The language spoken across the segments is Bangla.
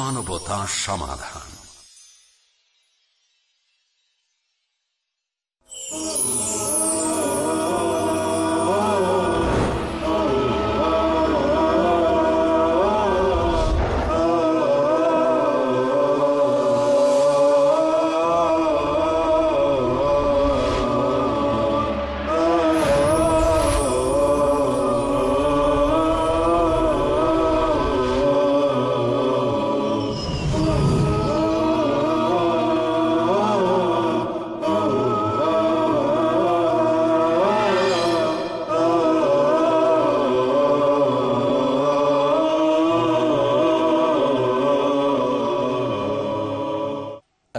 মানবতা সমাধান।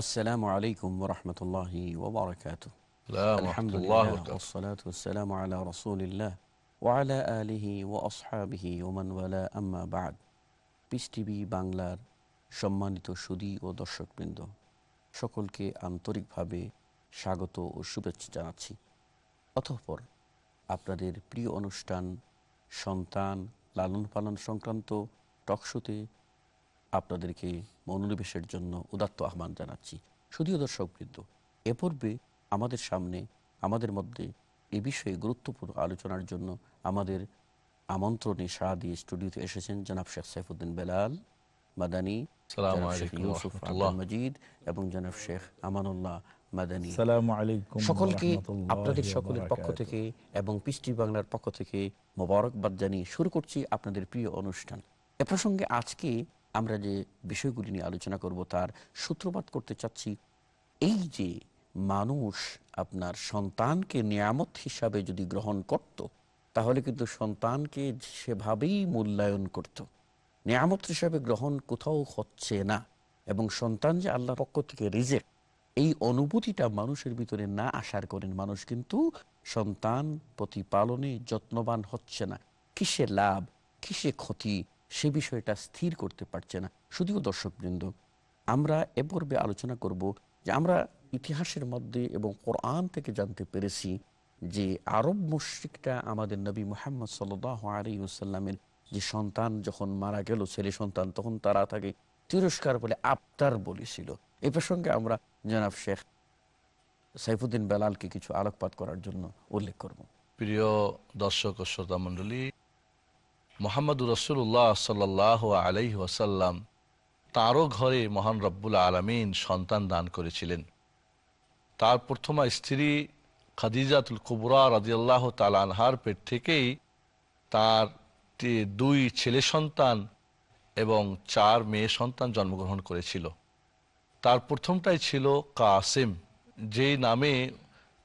السلام عليكم ورحمة الله وبركاته السلام الحمد ورحمة الله لله وبركاته والصلاة والسلام على رسول الله وعلى آله وأصحابه ومن ولا أما بعد পিস টিভি বাংলার সম্মানিত সুদী ও দর্শকবৃন্দ সকলকে আন্তরিকভাবে স্বাগত ও শুভেচ্ছা জানাচ্ছি অতঃপর আপনাদের প্রিয় অনুষ্ঠান সন্তান লালন পালন সংক্রান্ত টকশোতে আপনাদেরকে মনোনিবেশের জন্য উদাত্ত আহ্বান জানাচ্ছি। শুধুও দর্শকবৃন্দ এ পূর্বে আমাদের সামনে আমাদের মধ্যে এ বিষয়ে গুরুত্বপূর্ণ আলোচনার জন্য আমাদের আমন্ত্রণে সাড়া দিয়ে স্টুডিওতে এসেছেন জনাব শেখ সাইফুদ্দিন বেলাল মাদানী ইউসুফ মজিদ এবং জনাব শেখ আমানুল্লাহ মাদানী। সকলকে আপনাদের সকলের পক্ষ থেকে এবং পৃষ্টি বাংলার পক্ষ থেকে মোবারকবাদ জানিয়ে শুরু করছি আপনাদের প্রিয় অনুষ্ঠান। এ প্রসঙ্গে আজকে আমরা যে বিষয়গুলি নিয়ে আলোচনা করব তার সূত্রপাত করতে চাচ্ছি, এই যে মানুষ আপনার সন্তানকে নিয়ামত হিসাবে যদি গ্রহণ করত, তাহলে কিন্তু সন্তানকে সেভাবেই মূল্যায়ন করত। নিয়ামত হিসাবে গ্রহণ কোথাও হচ্ছে না এবং সন্তান যে আল্লাহর পক্ষ থেকে রিজেক্ট, এই অনুভূতিটা মানুষের ভিতরে না আসার করেন মানুষ কিন্তু সন্তান প্রতিপালনে যত্নবান হচ্ছে না। কিসে লাভ, কিসে ক্ষতি সে বিষয়টা স্থির করতে পারছে না। শুধুও দর্শকবৃন্দ, আমরা এ পর্বে আলোচনা করব যে আমরা ইতিহাসের মধ্যে এবং কোরআন থেকে জানতে পেরেছি যে আরব মুশ্রিকটা আমাদের নবী মোহাম্মদ সাল আলী যে সন্তান যখন মারা গেল, ছেলে সন্তান, তখন তারা তাকে তিরস্কার বলে আবতার বলেছিল। এ প্রসঙ্গে আমরা জনাব শেখ সাইফুদ্দিন বেলালকে কিছু আলোকপাত করার জন্য উল্লেখ করব। প্রিয় দর্শক ও শ্রোতা মণ্ডলী মোহাম্মদুর রসুল্লাহ সাল্লাহ আলাইহি ওয়াসাল্লাম তাঁরও ঘরে মহান রব্বুল আলমিন সন্তান দান করেছিলেন। তার প্রথমা স্ত্রী খাদিজাতুল কুবরা রাজিয়াল্লাহ তাল আনহার পেট থেকেই তার দুই ছেলে সন্তান এবং চার মেয়ে সন্তান জন্মগ্রহণ করেছিল। তার প্রথমটাই ছিল কাসেম, যেই নামে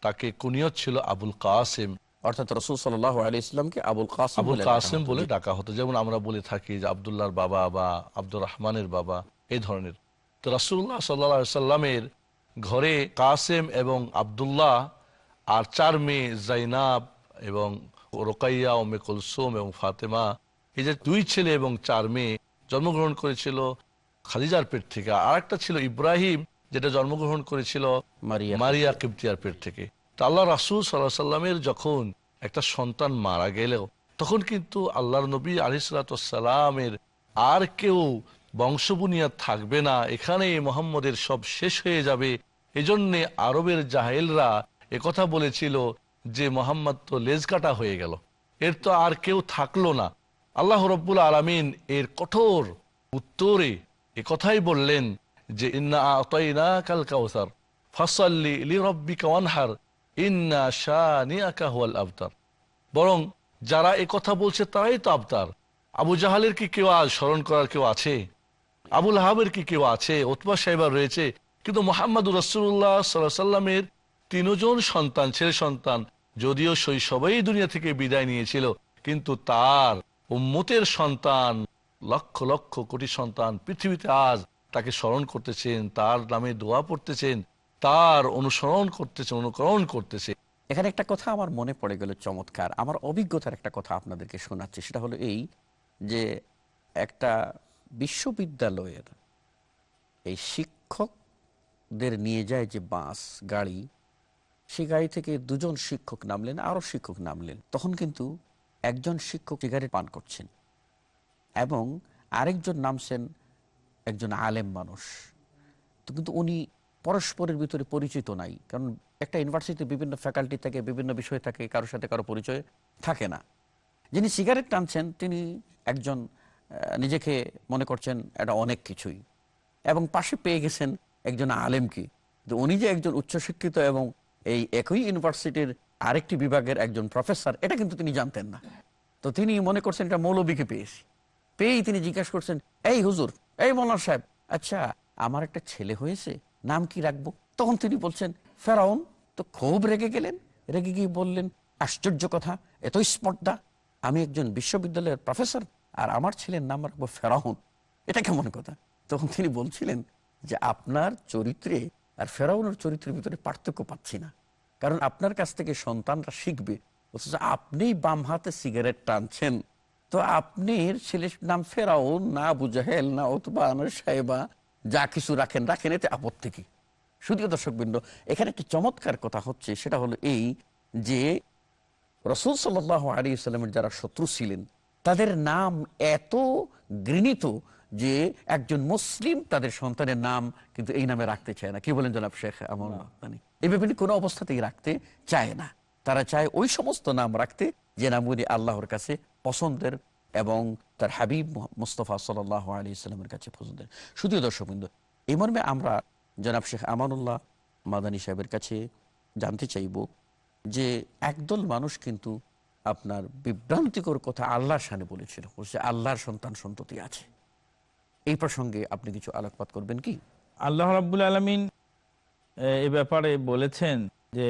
তাকে কুনিয়ত ছিল আবুল কাসেম। অর্থাৎ রসুল সাল্লাহ আলী ইসলামকে আবুল কাসিম আবুল কাসেম। বলে ডাকা হতো। যেমন আমরা বলে থাকি যে আবদুল্লাহর বাবা বা আব্দুর রহমানের বাবা এই ধরনের। তো রাসুল্লাহ সাল্লা সাল্লামের ঘরে কাসেম এবং আবদুল্লাহ আর চার মেয়ে জাইনাব এবং রোকাইয়া ওমে কুলসুম এবং ফাতেমা এই যে দুই ছেলে এবং চার মেয়ে জন্মগ্রহণ করেছিল খালিজার পেট থেকে। আর একটা ছিল ইব্রাহিম যেটা জন্মগ্রহণ করেছিল মারিয়া। মারিয়া কিপ্তিয়ার পেট থেকে। আল্লাহ রাসুল সাল্লাহ সাল্লামের যখন একটা সন্তান মারা গেলেও, তখন কিন্তু আল্লাহর নবী আলিসালামের আর কেউ বংশবুনিয়া থাকবে না, এখানে মোহাম্মদের সব শেষ হয়ে যাবে। এজন্যে আরবের জাহেলরা একথা বলেছিল যে মোহাম্মদ তো লেজ কাটা হয়ে গেল, এর তো আর কেউ থাকল না। আল্লাহ রব্বুল আলমিন এর কঠোর উত্তরে কথাই বললেন যে, ইন্না আতাইনা কাল কাউসার, ফাসাল্লি লি রব্বিকা ওয়ানহার। আবতার। বরং যারা এ কথা বলছে তারাই তো আবতার। আবু জাহালের কি কেউ আজ স্মরণ করার কেউ আছে? আবুল হাবের কি কেউ আছে? ওতবা সাহেবার রয়েছে। কিন্তু মোহাম্মদ রসুল্লাহ সাল্লাহ সাল্লামের তিনজন সন্তান, ছেলে সন্তান, যদিও শৈশবেই দুনিয়া থেকে বিদায় নিয়েছিল, কিন্তু তার উম্মতের সন্তান, লক্ষ লক্ষ কোটি সন্তান পৃথিবীতে আজ তাকে স্মরণ করতেছেন, তার নামে দোয়া পড়তেছেন তার অনুসরণ করতেছে, অনুকরণ করতেছে। এখানে একটা কথা আমার মনে পড়ে গেল চমৎকার। আমার অভিজ্ঞতার একটা কথা আপনাদেরকে শোনাচ্ছি, সেটা হলো এই যে একটা বিশ্ববিদ্যালয়ের এই শিক্ষকদের নিয়ে যায় যে বাস, গাড়ি সেই গাড়ি থেকে দুজন শিক্ষক নামলেন, আরও শিক্ষক নামলেন। তখন কিন্তু একজন শিক্ষক সিগারেট পান করছেন এবং আরেকজন নামছেন একজন আলেম মানুষ। তো কিন্তু উনি পরস্পরের ভিতরে পরিচিত নাই। কারণ একটা ইউনিভার্সিটিতে বিভিন্ন ফ্যাকাল্টি থাকে, বিভিন্ন বিষয় থাকে, কারোর সাথে কারও পরিচয় থাকে না। যিনি সিগারেট টানছেন, তিনি একজন নিজেকে মনে করছেন এটা অনেক কিছুই। এবং পাশে পেয়ে গেছেন একজন আলেমকে। উনি যে একজন উচ্চশিক্ষিত এবং এই একই ইউনিভার্সিটির আরেকটি বিভাগের একজন প্রফেসর এটা কিন্তু তিনি জানতেন না। তো তিনি মনে করছেন এটা মৌলবীকে পেয়েছি। পেয়েই তিনি জিজ্ঞাসা করছেন, এই হুজুর, এই মোলার সাহেব আচ্ছা আমার একটা ছেলে হয়েছে নাম কি রাখব? তখন তিনি বলছেন, ফেরাউন, তো খুব রেগে গেলেন। রেগে গিয়ে বললেন, আশ্চর্য কথা এত স্পর্ধা। আমি একজন বিশ্ববিদ্যালয়ের প্রফেসর আর আমার ছেলের নাম রাখব ফেরাউন। এটা কেমন কথা? তখন তিনি বলছিলেন যে, আপনার চরিত্রে আর ফেরাউনের চরিত্রের ভিতরে পার্থক্য পাচ্ছি না। কারণ আপনার কাছ থেকে সন্তানরা শিখবে। অথচ আপনি বাম হাতে সিগারেট টানছেন। তো আপনি ছেলের নাম ফেরাউন, না আবু জাহেল, না অথবা আনার সাহেবা যা কিছু রাখেন রাখেন এতে আপত্তি কি? শুধু দর্শকবৃন্দ এখানে একটি চমৎকার কথা হচ্ছে সেটা হলো এই যে রসুল সাল্লাহ আলী সাল্লামের যারা শত্রু ছিলেন তাদের নাম এত ঘৃণিত যে একজন মুসলিম তাদের সন্তানের নাম কিন্তু এই নামে রাখতে চায় না। কি বলেন জনাব শেখ আমল মাদানী? এই ব্যাপারে কোনো অবস্থাতেই রাখতে চায় না। তারা চায় ওই সমস্ত নাম রাখতে যে নামগুলি আল্লাহর কাছে পছন্দের। এবং তার হাবিব মুস্তফা সাল্লাহ আলী ইসলামের কাছে দেন। শুধু দর্শকবৃন্দ এই মর্মে আমরা জনাব শেখ আমানুল্লাহ মাদানী সাহেবের কাছে জানতে চাইব যে একদল মানুষ কিন্তু আপনার বিভ্রান্তিকর কথা আল্লাহর সামনে বলেছিল, বলছে আল্লাহর সন্তান সন্ততি আছে। এই প্রসঙ্গে আপনি কিছু আলোকপাত করবেন কি? আল্লাহ রাব্বুল আলমিন এ ব্যাপারে বলেছেন যে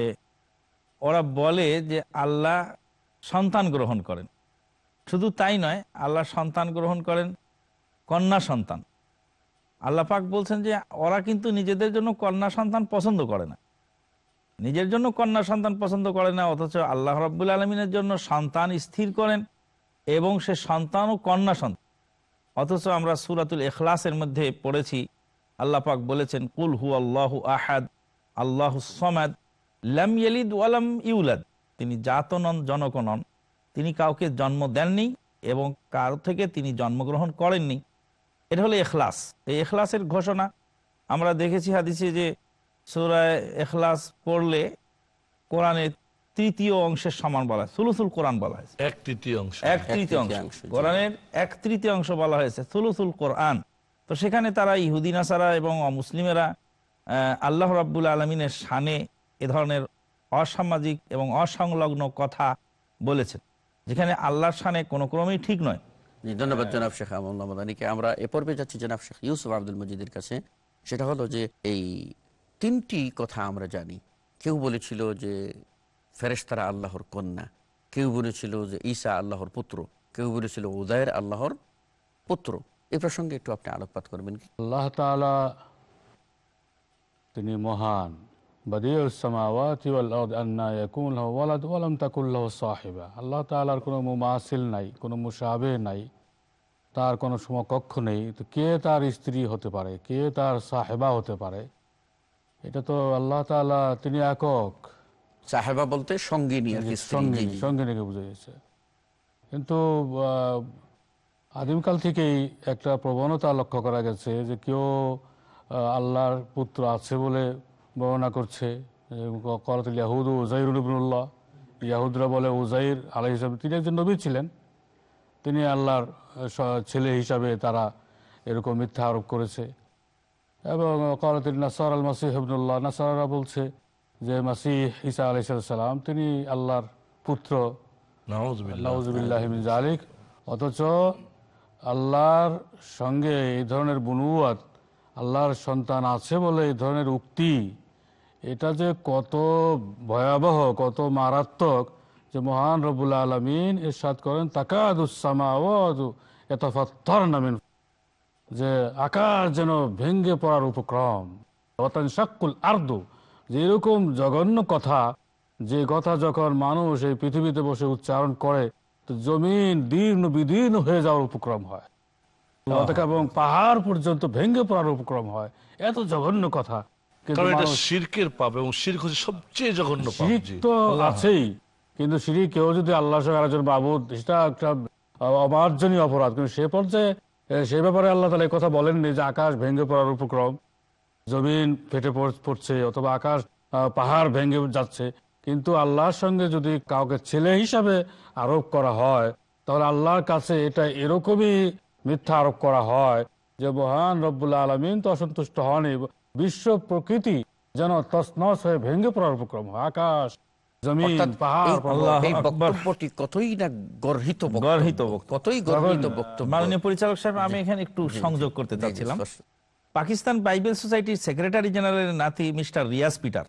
ওরা বলে যে আল্লাহ সন্তান গ্রহণ করেন। শুধু তাই নয়, আল্লাহ সন্তান গ্রহণ করেন, কন্যা সন্তান। আল্লাহ পাক বলছেন যে, ওরা কিন্তু নিজেদের জন্য কন্যা সন্তান পছন্দ করে না। নিজের জন্য কন্যা সন্তান পছন্দ করে না, অথচ আল্লাহ রাব্বুল আলমিনের জন্য সন্তান স্থির করেন এবং সে সন্তান ও কন্যা সন্তান। অথচ আমরা সুরাতুল এখলাসের মধ্যে পড়েছি, আল্লাহ পাক বলেছেন, কুল হু আল্লাহ আহাদ, আল্লাহ সমাদ, লাম ইয়ালিদ ওয়ালাম ইউলাদ। তিনি জাত নন জনক নন। তিনি কাউকে জন্ম দেননি এবং কারও থেকে তিনি জন্মগ্রহণ করেননি। এটা হলো এখলাস। এই এখলাসের ঘোষণা আমরা দেখেছি হাদিসে যে সুরায় এখলাস পড়লে কোরআনের তৃতীয় অংশের সমান বলা হয়। সুলুসুল কোরআন বলা হয়েছে। এক তৃতীয় অংশ। এক তৃতীয় অংশ। কোরআনের এক তৃতীয় অংশ বলা হয়েছে সুলুসুল কোরআন। তো সেখানে তারা ইহুদি নাসারা এবং অমুসলিমেরা আল্লাহ রাব্বুল আলমিনের শানে এ ধরনের অসামাজিক এবং অসংলগ্ন কথা বলেছেন। যেখানে আল্লাহর শানে কোনো ক্রমেই ঠিক নয়। জি, ধন্যবাদ জনাব শেখ আমল্লা মাদানীকে আমরা এ পর্বে যাচ্ছি জনাব শেখ ইউসুফ আব্দুল মজিদের কাছে। সেটা হলো যে এই তিনটি কথা আমরা জানি। কেউ বলেছিল যে ফেরেশতারা আল্লাহর কন্যা। কেউ বলেছিল যে ঈসা আল্লাহর পুত্র। কেউ বলেছিল উদয়ের আল্লাহর পুত্র। এ প্রসঙ্গে একটু আপনি আলোকপাত করবেন আল্লাহ তাআলা তিনি মহান। আল্লাহ তাআলার কোনো মুমাসিল নাই কোনো মুশাবে নাই তার কোনো সমকক্ষ নেই। তো কে তার স্ত্রী হতে পারে? কে তার সাহেবা হতে পারে? এটা তো আল্লাহ তাআলা তিনি একক। সাহেবা বলতে সঙ্গিনী সঙ্গিনী সঙ্গিনীকে বুঝে গেছে। কিন্তু আদিমকাল থেকেই একটা প্রবণতা লক্ষ্য করা গেছে যে কেউ আল্লাহর পুত্র আছে বলে বর্ণনা করছে করতুল ইয়াহুদ উজাইর ইবনুল্লাহ ইয়াহুদরা বলে উজাইর আলাই হিসাবে তিনি একজন নবী ছিলেন। তিনি আল্লাহর ছেলে হিসাবে তারা এরকম মিথ্যা আরোপ করেছে। এবং করতুল নাসার আল মাসিহ ইবনুল্লাহ নাসারা বলছে যে মাসিহ ঈসা আলাইসাল্লাম তিনি আল্লাহর পুত্র। নাউজুবিল্লাহ। জালিক অথচ আল্লাহর সঙ্গে এই ধরনের বুনুয়াত আল্লাহর সন্তান আছে বলে এই ধরনের উক্তি এটা যে কত ভয়াবহ কত মারাত্মক যে মহান রবুল্লা আলমিন ইরশাদ করেন তাকাদুসামা এত ফত্তর নামিন যে আকাশ যেন ভেঙ্গে পড়ার উপক্রম। শাক্কুল আর্দু যে এরকম জঘন্য কথা যে কথা যখন মানুষ এই পৃথিবীতে বসে উচ্চারণ করে তো জমিন দীর্ণ বিদীর্ণ হয়ে যাওয়ার উপক্রম হয়। এবং পাহাড় পর্যন্ত ভেঙ্গে পড়ার উপক্রম হয়। এত জঘন্য কথা। কারণ এটা শিরকের পাপ এবং শিরক হচ্ছে সবচেয়ে জঘন্য পাপ তো আছেই কিন্তু কেউ যদি আল্লাহ আরেকজন বাবুদ সেটা একটা অমার্জনীয় অপরাধ। কিন্তু সে পর্যায়ে সে ব্যাপারে আল্লাহ তালা কথা বলেননি যে আকাশ ভেঙে পড়ার উপক্রম জমিন ফেটে পড়ছে অথবা আকাশ পাহাড় ভেঙে যাচ্ছে। কিন্তু আল্লাহর সঙ্গে যদি কাউকে ছেলে হিসাবে আরোপ করা হয় তাহলে আল্লাহর কাছে এটা এরকমই মিথ্যা আরোপ করা হয় যে মহান রব্বুল্লাহ আলমিন তো অসন্তুষ্ট হনই বিশ্ব প্রকৃতি যেন তসনস হয়ে ভেঙে পড়ার উপক্রম হয়। আকাশ জমিন অর্থাৎ পাহাড় এই- পর্বত। আল্লাহ এই আকবার। বক্তব্যটি কতই না গর্হিত বক্তব্য। গর্হিত বক্তব্য। কতই গর্হিত বক্তব্য। মাননীয় পরিচালক সাহেব আমি এখানে একটু সংযোগ করতে জি, জি, চাচ্ছিলাম। পাকিস্তান বাইবেল সোসাইটির সেক্রেটারি জেনারেলের নাতি মিস্টার রিয়াজ পিটার।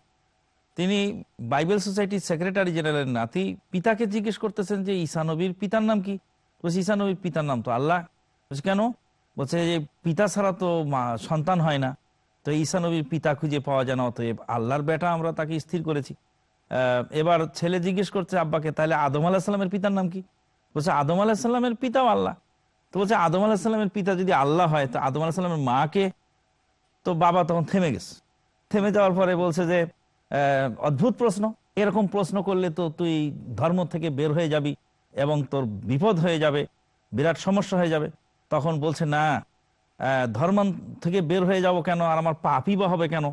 তিনি বাইবেল সোসাইটির সেক্রেটারি জেনারেলের নাতি পিতাকে জিজ্ঞেস করতেছেন যে ঈসা নবীর পিতার নাম কি? বলছে ঈসা নবীর পিতার নাম তো আল্লাহ। বলছে কেন? বলছে যে পিতা ছাড়া তো সন্তান হয় না। তো ঈসা নবীর পিতা খুঁজে পাওয়া যায় না, অতএব আল্লাহর বেটা আমরা তাকে স্থির করেছি। এবার ছেলে জিজ্ঞেস করছে আব্বাকে, তাহলে আদম আলাহিসাল্লামের পিতার নাম কি? বলছে, আদম আলাহিসাল্লামের পিতাও আল্লাহ। তো বলছে, আদম আলাহিসাল্লামের পিতা যদি আল্লাহ হয়, তো আদম আলাহিসাল্লামের মাকে তো বাবা তখন থেমে গেছে। থেমে যাওয়ার পরে বলছে যে অদ্ভুত প্রশ্ন। এরকম প্রশ্ন করলে তো তুই ধর্ম থেকে বের হয়ে যাবি এবং তোর বিপদ হয়ে যাবে, বিরাট সমস্যা হয়ে যাবে। তখন বলছে, না ধর্ম থেকে বের হয়ে যাব কেন? আর আমার পাপই বা হবে কেন?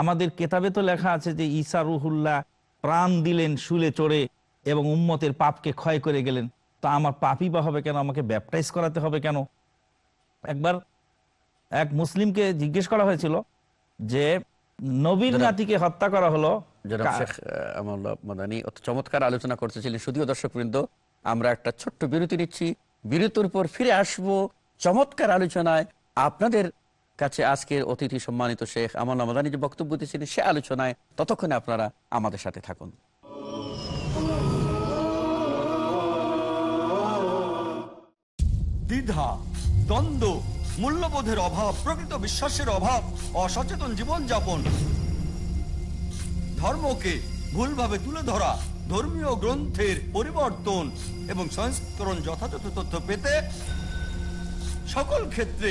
আমাদের কেতাবে তো লেখা আছে যে ঈসা রুহুল্লাহ প্রাণ দিলেন শুলে চড়ে এবং উম্মতের পাপকে ক্ষয় করে গেলেন। তা আমার পাপই বা হবে কেন? আমাকে ব্যাপটাইজ করাতে হবে কেন? একবার এক মুসলিমকে জিজ্ঞেস করা হয়েছিল যে নবীর নাতিকে হত্যা করা হলো চমৎকার আলোচনা করতেছিলেন। শুধুও দর্শকবৃন্দ আমরা একটা ছোট্ট বিরতি নিচ্ছি। বিরতির পর ফিরে আসব চমৎকার আলোচনায়। আপনাদের কাছে আজকের অতিথি সম্মানিত শেখ আমানুল্লাহ মাদানী যে বক্তব্য দিয়েছিলেন সে আলোচনায় ততক্ষণে আপনারা আমাদের সাথে থাকুন। দ্বিধা, দ্বন্দ্ব, মূল্যবোধের অভাব, প্রকৃত বিশ্বাসের অভাব, অসচেতন জীবনযাপন। ধর্মকে ভুলভাবে তুলে ধরা, ধর্মীয় গ্রন্থের পরিবর্তন এবং সংস্করণ যথাযথ তথ্য পেতে সকল ক্ষেত্রে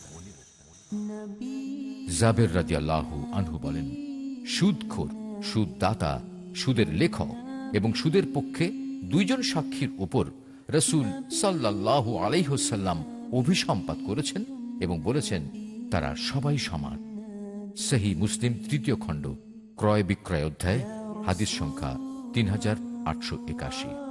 জাবের রাদিয়াল্লাহু আনহু বলেন, সুদখোর, সুদদাতা, সুদের লেখক এবং সুদের পক্ষে দুইজন সাক্ষীর উপর রসুল সাল্লাল্লাহু আলাইহসাল্লাম অভিসম্পাত করেছেন এবং বলেছেন, তারা সবাই সমান। সেহি মুসলিম তৃতীয় খণ্ড ক্রয় বিক্রয় অধ্যায়, হাদিস সংখ্যা তিন হাজার আটশো একাশি।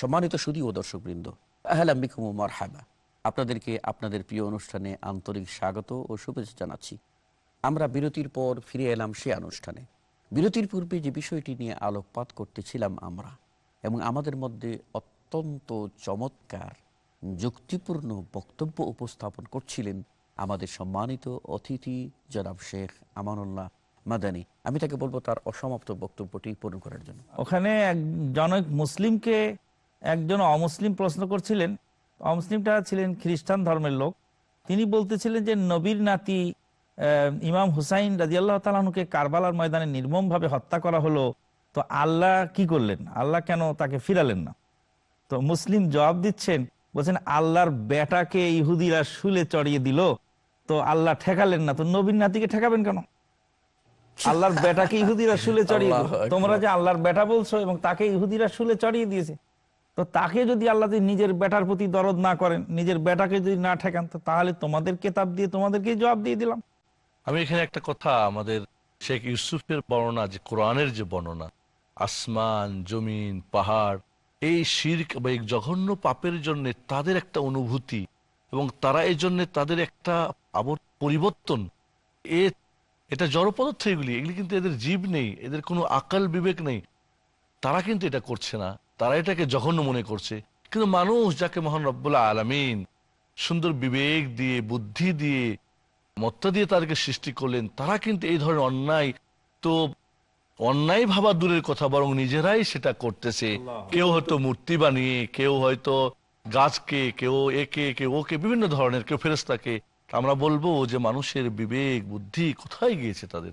সম্মানিত সুদী ও দর্শকবৃন্দ আহলাম বিকুম মারহাবা। আপনাদেরকে আপনাদের প্রিয় অনুষ্ঠানে আন্তরিক স্বাগত ও শুভেচ্ছা জানাচ্ছি। আমরা বিরতির পর ফিরে এলাম সে অনুষ্ঠানে। বিরতির পূর্বে যে বিষয়টি নিয়ে আলোকপাত করতেছিলাম আমরা, এবং আমাদের মধ্যে অত্যন্ত চমৎকার, যুক্তিপূর্ণ বক্তব্য উপস্থাপন করছিলেন আমাদের সম্মানিত অতিথি জনাব শেখ আমানুল্লাহ মাদানী। আমি তাকে বলব তার অসমাপ্ত বক্তব্যটি পূরণ করার জন্য। ওখানে এক জনক মুসলিমকে একজন অমুসলিম প্রশ্ন করছিলেন অমুসলিমটা ছিলেন খ্রিস্টান ধর্মের লোক। তিনি বলতেছিলেন যে নবীর নাতি ইমাম হুসাইন রাজি আল্লাহ তালাহুকে কারবালার ময়দানে নির্মমভাবে হত্যা করা হলো। তো আল্লাহ কি করলেন? আল্লাহ কেন তাকে ফিরালেন না? তো মুসলিম জবাব দিচ্ছেন বলছেন আল্লাহর বেটাকে ইহুদিরা শুলে চড়িয়ে দিল তো আল্লাহ ঠেকালেন না। তো নবীর নাতিকে ঠেকাবেন কেন? আল্লাহর বেটাকে ইহুদিরা শুলে চড়িয়ে দিল। তোমরা যে আল্লাহর বেটা বলছো এবং তাকে ইহুদিরা শুলে চড়িয়ে দিয়েছে। তো তাকে যদি আল্লাহ নিজের বেটার প্রতি দরদ না করেন, নিজের বেটাকে যদি না ঠেকান তাহলে তোমাদের কেতাব দিয়ে তোমাদেরকে জবাব দিয়ে দিলাম। আমি এখানে একটা কথা, আমাদের শেখ ইউসুফের বর্ণনা, যে কোরআনের যে বর্ণনা, আসমান, জমিন, পাহাড়, এই শির্ক বা এই জঘন্য পাপের জন্য তাদের একটা অনুভূতি এবং তারা এই জন্য তাদের একটা আবর পরিবর্তন। এ, এটা জড় পদার্থ এগুলি এগুলি কিন্তু এদের জীব নেই, এদের কোনো আকাল বিবেক নেই। তারা কিন্তু এটা করছে না। তারা এটাকে জঘন্য মনে করছে। কিন্তু মানুষ যাকে মহান রব্বুল্লাহ আলামিন সুন্দর বিবেক দিয়ে বুদ্ধি দিয়ে মত্তা দিয়ে তাদেরকে সৃষ্টি করলেন তারা কিন্তু এই ধরনের অন্যায় তো অন্যায় ভাবা দূরের কথা বরং নিজেরাই সেটা করতেছে। কেউ হয়তো মূর্তি বানিয়ে কেউ হয়তো গাছকে কেউ একে কেউ ওকে বিভিন্ন ধরনের কেউ ফেরেস্তাকে আমরা বলব যে মানুষের বিবেক বুদ্ধি কোথায় গিয়েছে তাদের?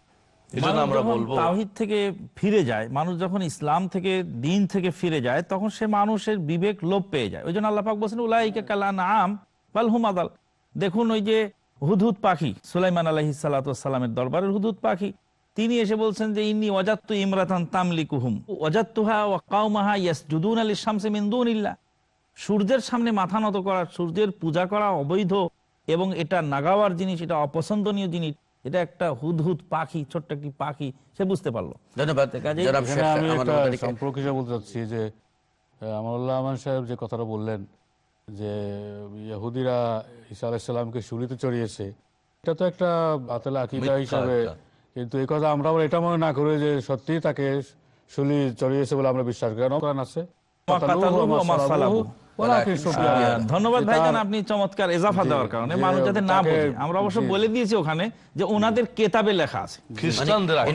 এই আমরা বলব তাওহীদ থেকে ফিরে যায় মানুষ যখন ইসলাম থেকে দিন থেকে ফিরে যায় তখন সে মানুষের বিবেক লোপ পেয়ে যায়। ওই জন্য আল্লাহ বলছেন উলাইকে কালান আম বাল হুমাদাল দেখুন ওই যে হুদহুদ পাখি সুলাইমান আলহি সাল্লামের দরবারের হুদহুদ পাখি তিনি এসে বলছেন যে ইন্নি ওয়াজাত্তু ইমরাতান তামলিকুহুম। কাউমাহা আলি শামসে মিন দুনিল্লাহ। সূর্যের সামনে মাথা নত করা সূর্যের পূজা করা অবৈধ এবং এটা নাগাওয়ার জিনিস এটা অপছন্দনীয় জিনিস। এটা একটা হুদহুদ পাখি ছোট্ট একটি পাখি সে বুঝতে পারল। ধন্যবাদ। আমি সম্পর্ক বলতে চাচ্ছি যে আমানুল্লাহ আমান সাহেব যে কথাটা বললেন যে ইহুদিরা ঈসা আলাইসাল্লামকে শুলিতে চড়িয়েছে এটা তো একটা বাতিল আকিদা হিসাবে। কিন্তু এই কথা আমরা আবার এটা মনে না করে যে সত্যি তাকে শুলি চড়িয়েছে বলে আমরা বিশ্বাস করি। কেন আছে। ধন্যবাদ ভাইজান আপনি চমৎকার এজাফা দেওয়ার কারণে। মানুষ যাতে না বোঝে। আমরা অবশ্য বলে দিয়েছি ওখানে যে ওনাদের কেতাবে লেখা আছে। খ্রিস্টানদের মানে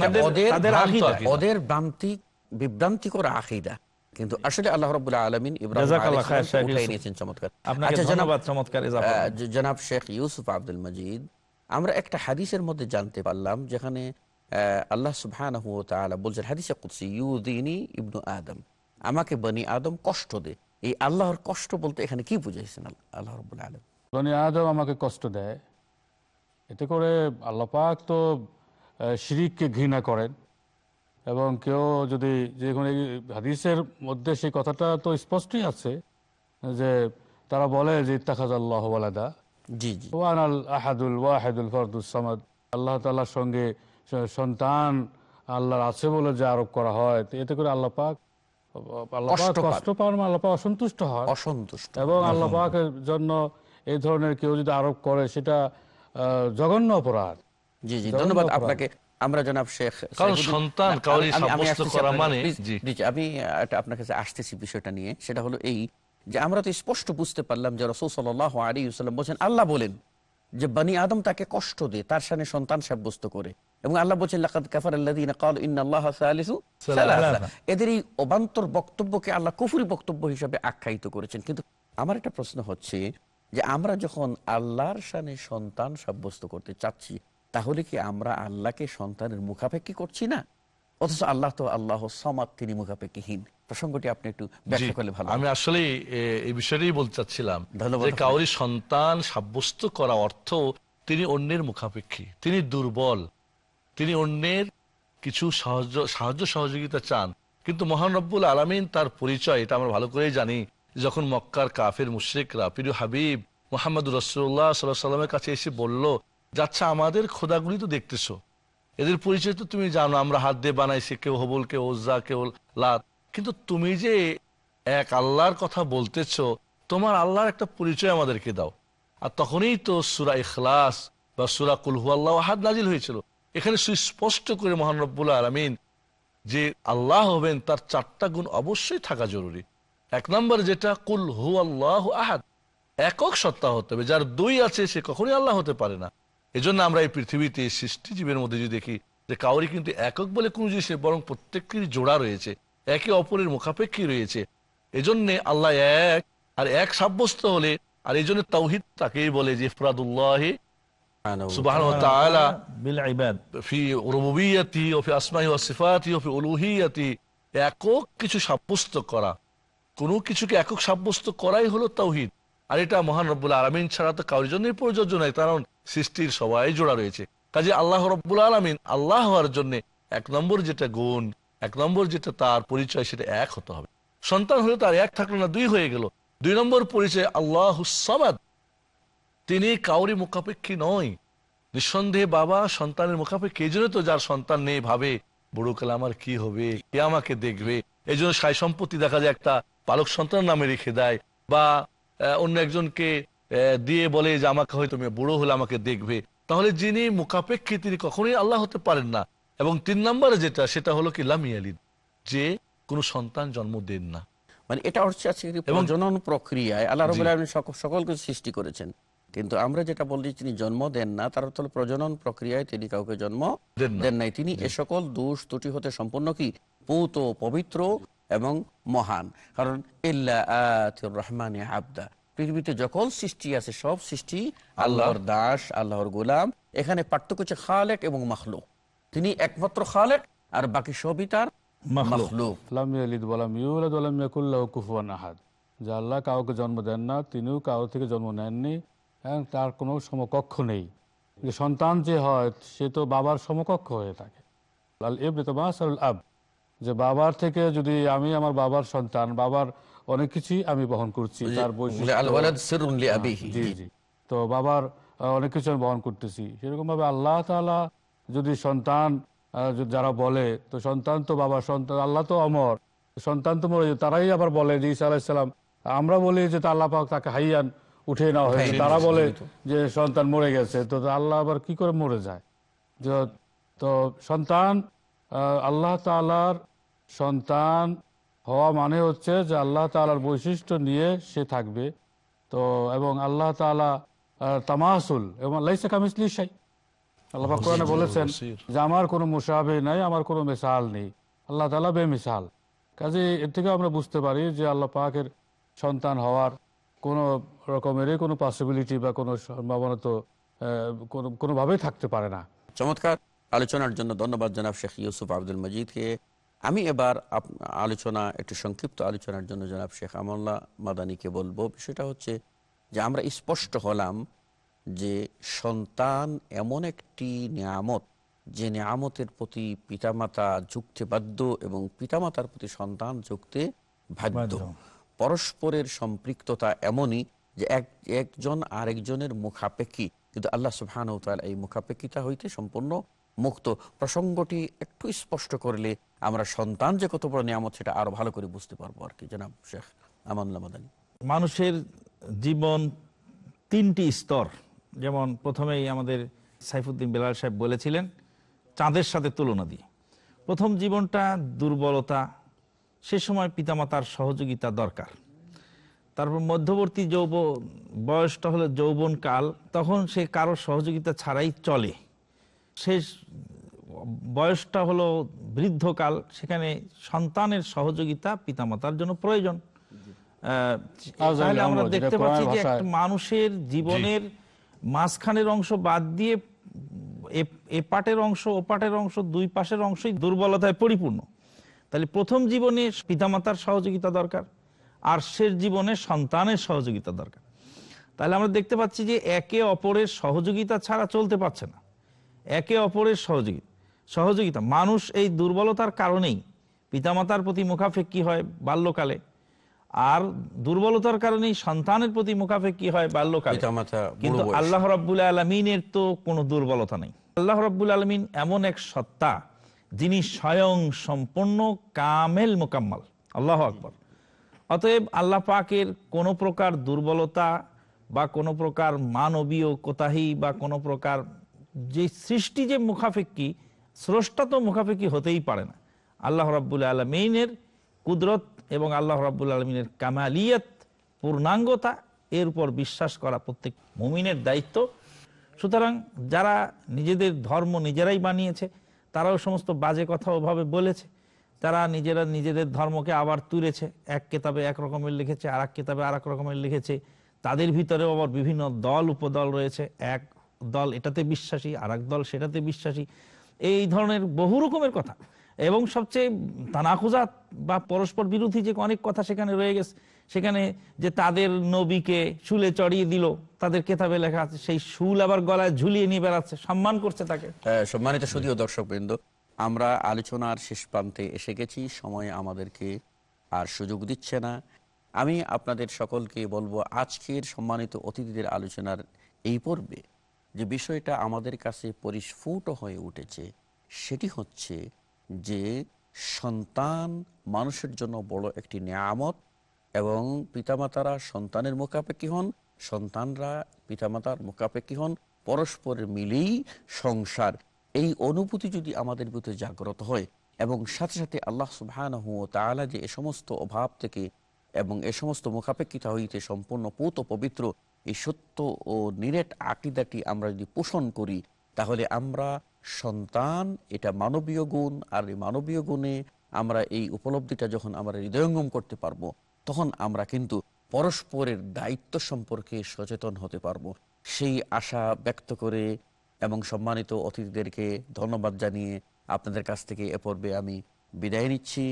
আকিদা। ওদের ভ্রান্ত বিভ্রান্তিকর আকিদা। কিন্তু আসলে আল্লাহ রবুল্লাহ আলমিন ইব্রাহিম চমৎকার। আচ্ছা জনাব শেখ ইউসুফ আব্দুল মজিদ আমরা একটা হাদিসের মধ্যে জানতে পারলাম যেখানে আল্লাহ সুবহানাহু ওয়া তাআলা বলছেন হাদিসে কুদসি ইউদিনি ইবনু আদম। আমাকে বনি আদম কষ্ট দে। এই আল্লাহর কষ্ট বলতে এখানে কি বুঝাইছেন আল্লাহ- রাব্বুল আলামিন? বনি আদম আমাকে কষ্ট দেয়। এতে করে আল্লাহ পাক তো শিরিককে ঘৃণা করেন। এবং কেউ যদি যে কোনো হাদিসের মধ্যে সেই কথাটা তো স্পষ্টই আছে যে তারা বলে যে ইত্তাখাজ আল্লাহ ওয়ালাদা। জি জি। ওয়ান আল আহাদুল ওয়াহেদুল ফরদুল সামাদ। আল্লাহ তাল্লাহর সঙ্গে সন্তান আল্লাহর আছে বলে যে আরোপ করা হয় এতে করে আল্লাহ পাক কষ্ট পাওয়ার মানে অসন্তুষ্ট হয়। অসন্তুষ্ট। এবং আল্লাহ পাকের জন্য এই ধরনের কেউ যদি আরোপ করে সেটা জঘন্য অপরাধ। জি জি ধন্যবাদ আপনাকে। আমরা জনাব শেখ সন্তান আমি- করা মানে, আমি আপনার কাছে আসতেছি বিষয়টা নিয়ে। সেটা হলো এই যে আমরা তো স্পষ্ট বুঝতে পারলাম যে রসুল সাল্লাহ আলী বলছেন আল্লাহ বলেন যে বানি আদম তাকে কষ্ট দেয় তার সামনে সন্তান সাব্যস্ত করে। এবং আল্লাহ বলছেন লাকাদ কাফার আল্লাযীনা ক্বালু ইন্নাল্লাহা সালিসু সালাসা। এদের এই অবান্তর বক্তব্যকে আল্লাহ কুফরি বক্তব্য হিসাবে আখ্যায়িত করেছেন। কিন্তু আমার একটা প্রশ্ন হচ্ছে যে আমরা যখন আল্লাহর সামনে সন্তান সাব্যস্ত করতে চাচ্ছি তাহলে কি আমরা আল্লাহকে সন্তানের মুখাপেক্ষি করছি না? অথচ আল্লাহ তো আল্লাহ সমাদ তিনি মুখাপেক্ষিহীন। প্রসঙ্গটি আপনি একটু ব্যাখ্যা করলে ভালো আমি আসলে এই বিষয়টাই বলতে চাচ্ছিলাম ধন্যবাদ যে কাউরি সন্তান সাব্যস্ত করা অর্থ তিনি অন্যের মুখাপেক্ষী তিনি দুর্বল। তিনি অন্যের কিছু সাহায্য সাহায্য সহযোগিতা চান। কিন্তু মহান রব্বুল আলমিন তার পরিচয়, এটা আমরা ভালো করেই জানি, যখন মক্কার কাফের মুশ্রিকরা, প্রিয় হাবিব মোহাম্মদ রসুল্লাহ সাল্লাহ সাল্লামের কাছে এসে বলল, যাচ্ছা, আমাদের খোদাগুলি তো দেখতেছো। এদের পরিচয় তো তুমি জানো, আমরা হাত দিয়ে বানাইছি, কেউ হবল, কেউ ওজা কেউ লাত। কিন্তু তুমি যে এক আল্লাহর কথা বলতেছ, তোমার আল্লাহর একটা পরিচয় আমাদেরকে দাও। আর তখনই তো সুরা ইখলাস বা সুরা কুল হুয়াল্লাহ হাত নাজিল হয়েছিল। এখানে সুস্পষ্ট করে মহান রব্বুল আলমিন যে আল্লাহ হবেন তার চারটা গুণ অবশ্যই থাকা জরুরি। এক নম্বর যেটা, কুল হু আল্লাহ আহাদ। একক সত্তা হতে হবে, যার দুই আছে সে কখনই আল্লাহ হতে পারে না। এজন্য আমরা এই পৃথিবীতে সৃষ্টিজীবের মধ্যে যদি দেখি যে কাউরি কিন্তু একক বলে কোনো জিনিস বরং প্রত্যেকেরই জোড়া রয়েছে, একে অপরের মুখাপেক্ষী রয়েছে। এজন্যে আল্লাহ এক, আর এক সাব্যস্ত হলে, আর এই জন্য তাকেই বলে যে ফরাদুল্লাহ সুবাহ বিল ইবাদ ফি রুবুবিয়াতি ও ফি আসমাই ও সিফাতি ও ফি উলুহিয়াতি একক কিছু সাব্যস্ত করা। কোনো কিছুকে একক সাব্যস্ত করাই হলো তাওহিদ আর এটা মহান রব্বুল আলমিন ছাড়া তো কারোর জন্যই প্রযোজ্য নয় কারণ সৃষ্টির সবাই জোড়া রয়েছে। কাজে আল্লাহ রব্বুল আলমিন আল্লাহ হওয়ার জন্য এক নম্বর যেটা গুণ এক নম্বর যেটা তার পরিচয় সেটা এক হতে হবে। সন্তান হলে তার এক থাকল না দুই হয়ে গেল। দুই নম্বর পরিচয় আল্লাহ সামাদ। তিনি কাউরি মুখাপেক্ষী নয়। নিঃসন্দেহে বাবা সন্তানের মুখাপেক্ষী। এই জন্য তো যার সন্তান নেই ভাবে বড় কালে আমার কি হবে? কে আমাকে দেখবে? এই জন্য সাই সম্পত্তি দেখা যায় একটা পালক সন্তান নামে রেখে দেয়। বা অন্য একজনকে দিয়ে বলে যে আমাকে হয়তো তুমি বুড়ো হলে আমাকে দেখবে। তাহলে যিনি মুখাপেক্ষী তিনি কখনোই আল্লাহ হতে পারেন না। এবং তিন নম্বরে যেটা সেটা হলো কি লামি লামিয়ালিদ যে কোনো সন্তান জন্ম দেন না। মানে এটা হচ্ছে প্রজনন প্রক্রিয়ায় আল্লাহ জি। রবুল আলমী সকল সকল কিছু সৃষ্টি করেছেন। কিন্তু আমরা যেটা বলছি তিনি জন্ম দেন না তার অর্থ প্রজনন প্রক্রিয়ায় তিনি কাউকে জন্ম দেন নাই। তিনি এ সকল দোষ ত্রুটি হতে সম্পূর্ণ কি? পৌত পবিত্র এবং মহান। কারণ ইল্লা আতির রহমানে আবদা। পৃথিবীতে যখন সৃষ্টি আছে সব সৃষ্টি আল্লাহর দাস আল্লাহর গোলাম। এখানে পার্থক্য হচ্ছে খালেক এবং মখলুক। তিনি একমাত্র খালেক আর বাকি সবই তার মাখলুক। মখলুক। লাম ইয়ালিদ ওয়ালাম ইউলাদ ওয়ালাম ইয়াকুল্লাহু কুফুয়ান আহাদ। যে আল্লাহ কাউকে জন্ম দেন না তিনিও কারও থেকে জন্ম নেননি। এবং তার কোনো সমকক্ষ নেই। যে সন্তান যে হয় সে তো বাবার সমকক্ষ হয়ে থাকে। লাল ইবনে তো মাসাল আব যে বাবার থেকে যদি আমি আমার বাবার সন্তান বাবার অনেক কিছুই আমি বহন করছি তার বৈশিষ্ট্য। জি জি। তো বাবার অনেক কিছু আমি বহন করতেছি। সেরকম ভাবে আল্লাহ তাআলা যদি সন্তান যারা বলে তো সন্তান তো বাবার সন্তান আল্লাহ তো অমর। সন্তান তো মরে তারাই আবার বলে যে ঈসা আলাইসালাম আমরা বলি যে তা আল্লাহ পাক তাকে হাইয়ান উঠে নেওয়া হয়েছে। তারা বলে যে সন্তান মরে গেছে তো আল্লাহ আবার কি করে মরে যায়? তো সন্তান আল্লাহ তাআলার সন্তান হওয়া মানে হচ্ছে যে আল্লাহ তাআলার বৈশিষ্ট্য নিয়ে সে থাকবে। তো এবং আল্লাহ আহ, তামাসুল এবং লাইসা কামিসলি শাই। আল্লাহ কোরআনে বলেছেন যে আমার কোনো মুসাবে নাই আমার কোনো মিসাল নেই। আল্লাহ তাআলা বেমিসাল। কাজে এর থেকে আমরা বুঝতে পারি যে আল্লাহ পাকের সন্তান হওয়ার কোনো রকমেরই কোনো পসিবিলিটি বা কোনো সম্ভাবনা তো কোনো কোনোভাবেই থাকতে পারে না। চমৎকার। আলোচনার জন্য ধন্যবাদ জানাব শেখ ইউসুফ আব্দুল মজিদকে। আমি এবার আলোচনা একটি সংক্ষিপ্ত আলোচনার জন্য জনাব শেখ আমল্লা মাদানিকে বলব। বিষয়টা হচ্ছে যে আমরা স্পষ্ট হলাম যে সন্তান এমন একটি নিয়ামত যে নিয়ামতের প্রতি পিতামাতা যুক্তে বাধ্য এবং পিতামাতার প্রতি সন্তান যুক্তে বাধ্য। বাধ্য। পরস্পরের সম্পৃক্ততা এমনই যে এক, একজন আরেকজনের মুখাপেক্ষী। কিন্তু আল্লাহ সুবহান এই মুখাপেক্ষিতা হইতে সম্পূর্ণ মুক্ত। প্রসঙ্গটি একটু স্পষ্ট করলে আমরা সন্তান যে কত বড় নিয়ামত, সেটা আরও ভালো করে বুঝতে পারব আর কি। জনাব শেখ আমানুল্লাহ মানুষের জীবন তিনটি স্তর। যেমন প্রথমেই আমাদের সাইফুদ্দিন বেলাল সাহেব বলেছিলেন, চাঁদের সাথে তুলনা দিয়ে। প্রথম জীবনটা দুর্বলতা সে সময় পিতামাতার সহযোগিতা দরকার। তারপর মধ্যবর্তী যৌব বয়সটা হলো যৌবন কাল তখন সে কারোর সহযোগিতা ছাড়াই চলে। শেষ বয়সটা হলো বৃদ্ধকাল সেখানে সন্তানের সহযোগিতা পিতামাতার জন্য প্রয়োজন। তাহলে আমরা দেখতে পাচ্ছি যে একটা মানুষের জীবনের মাঝখানের অংশ বাদ দিয়ে এ- এ পাটের অংশ ও পাটের অংশ দুই পাশের অংশই দুর্বলতায় পরিপূর্ণ। তাহলে প্রথম জীবনে পিতামাতার সহযোগিতা দরকার আর শেষ জীবনে সন্তানের সহযোগিতা দরকার। তাহলে আমরা দেখতে পাচ্ছি যে একে অপরের সহযোগিতা ছাড়া চলতে পারছে না। একে অপরের সহযোগিতা সহযোগিতা। মানুষ এই দুর্বলতার কারণেই পিতামাতার প্রতি মুখাফেক্ষি হয়? বাল্যকালে। আর দুর্বলতার কারণেই সন্তানের প্রতি মুখাফেক্ষি হয়? বাল্যকালে। কিন্তু। আল্লাহ রাব্বুল আলমিনের তো কোনো দুর্বলতা নেই। আল্লাহ রাব্বুল আলমিন এমন এক সত্তা যিনি স্বয়ং সম্পূর্ণ কামেল মোকাম্মাল। আল্লাহ আকবর। অতএব আল্লাহ পাকের কোনো প্রকার দুর্বলতা বা কোনো প্রকার মানবীয় কোতাহি বা কোনো প্রকার যে সৃষ্টি যে মুখাফেক্কি স্রষ্টা তো মুখাফেক্কি হতেই পারে না। আল্লাহ রাব্বুল আলমিনের কুদরত এবং আল্লাহ রাব্বুল আলমিনের কামালিয়ত, পূর্ণাঙ্গতা, এর উপর বিশ্বাস করা প্রত্যেক মুমিনের দায়িত্ব। সুতরাং যারা নিজেদের ধর্ম নিজেরাই বানিয়েছে তারাও সমস্ত বাজে কথা ওভাবে বলেছে। তারা নিজেরা নিজেদের ধর্মকে আবার তুলেছে। এক কেতাবে এক রকমের লিখেছে আর এক কেতাবে আর এক রকমের লিখেছে। তাদের ভিতরেও আবার বিভিন্ন দল, উপদল রয়েছে। এক দল এটাতে বিশ্বাসী আর এক দল সেটাতে বিশ্বাসী। এই ধরনের বহু রকমের কথা। এবং সবচেয়ে তানাখুজাত বা পরস্পর বিরোধী যে অনেক কথা সেখানে রয়ে গেছে সেখানে যে তাদের নবীকে শুলে চড়িয়ে দিল তাদের কেতাবে লেখা আছে সেই শুল আবার গলায় ঝুলিয়ে নিয়ে বেড়াচ্ছে সম্মান করছে তাকে। আহ, সম্মানিত সুদীয় দর্শক বৃন্দ আমরা আলোচনার শেষ প্রান্তে এসে গেছি সময় আমাদেরকে আর সুযোগ দিচ্ছে না। আমি আপনাদের সকলকে বলব আজকের সম্মানিত অতিথিদের আলোচনার এই পর্বে যে বিষয়টা আমাদের কাছে পরিস্ফুট হয়ে উঠেছে সেটি হচ্ছে যে সন্তান মানুষের জন্য বড় একটি নিয়ামত এবং পিতামাতারা সন্তানের মোকাপেক্ষি হন, সন্তানরা পিতামাতার মোকাপেক্ষি হন, পরস্পরের মিলেই সংসার। এই অনুভূতি যদি আমাদের ভিতরে জাগ্রত হয় এবং সাথে সাথে আল্লাহ সুবহান তাআলা যে এ সমস্ত অভাব থেকে এবং এ সমস্ত মোকাপেক্ষিতা হইতে সম্পূর্ণ পুত পবিত্র, এই সত্য ও নিরেট আকিদাটি আমরা যদি পোষণ করি, তাহলে আমরা সন্তান, এটা মানবীয় গুণ, আর এই মানবীয় গুণে আমরা এই উপলব্ধিটা যখন আমরা হৃদয়ঙ্গম করতে পারব তখন আমরা কিন্তু পরস্পরের দায়িত্ব সম্পর্কে সচেতন হতে পারবো সেই আশা ব্যক্ত করে এবং সম্মানিত অতিথিদেরকে ধন্যবাদ জানিয়ে আপনাদের কাছ থেকে এ পর্বে আমি বিদায় নিচ্ছি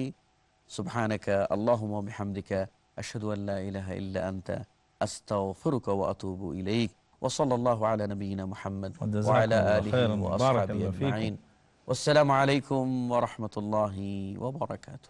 সুবহানাকা আল্লাহুম্মা বিহামদিকা আশহাদু আল্লা ইলাহা ইল্লা আনতা আস্তাগফিরুকা ওয়া আতুবু ইলাইক ওয়া সাল্লাল্লাহু আলা নাবিয়িনা মুহাম্মদ ওয়া আলা জাযাকুমুল্লাহু আলিহি খাইরান। ওয়া বারাকাল্লাহু আসহাবিহি ফীকুম। আজমাইন والسلام عليكم ورحمة الله وبركاته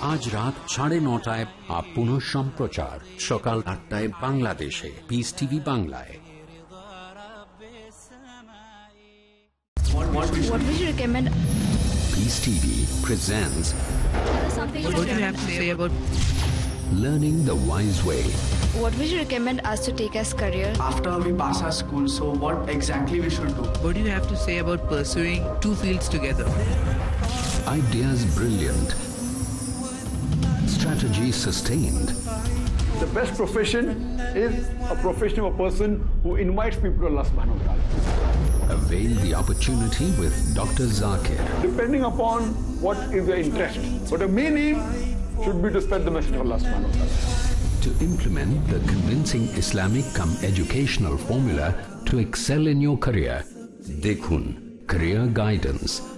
আজ রাত সাড়ে নটায় আপ পুনঃ সম্প্রচার সকাল আটটায় বাংলাদেশে পিস টিভি বাংলায় What would you recommend? TV presents Something What do you have to say about learning the wise way What would you recommend us to take as career? after we pass our school so what exactly we should do what do you have to say about pursuing two fields together? Ideas brilliant. Strategy sustained. The best profession is a profession of a person who invites people to Allah subhanahu wa ta'ala. Avail the opportunity with Dr. Zakir. Depending upon what is your interest. But the main aim should be to spread the message of Allah subhanahu wa ta'ala. To implement the convincing Islamic come educational formula to excel in your career. Dekhun, Career Guidance.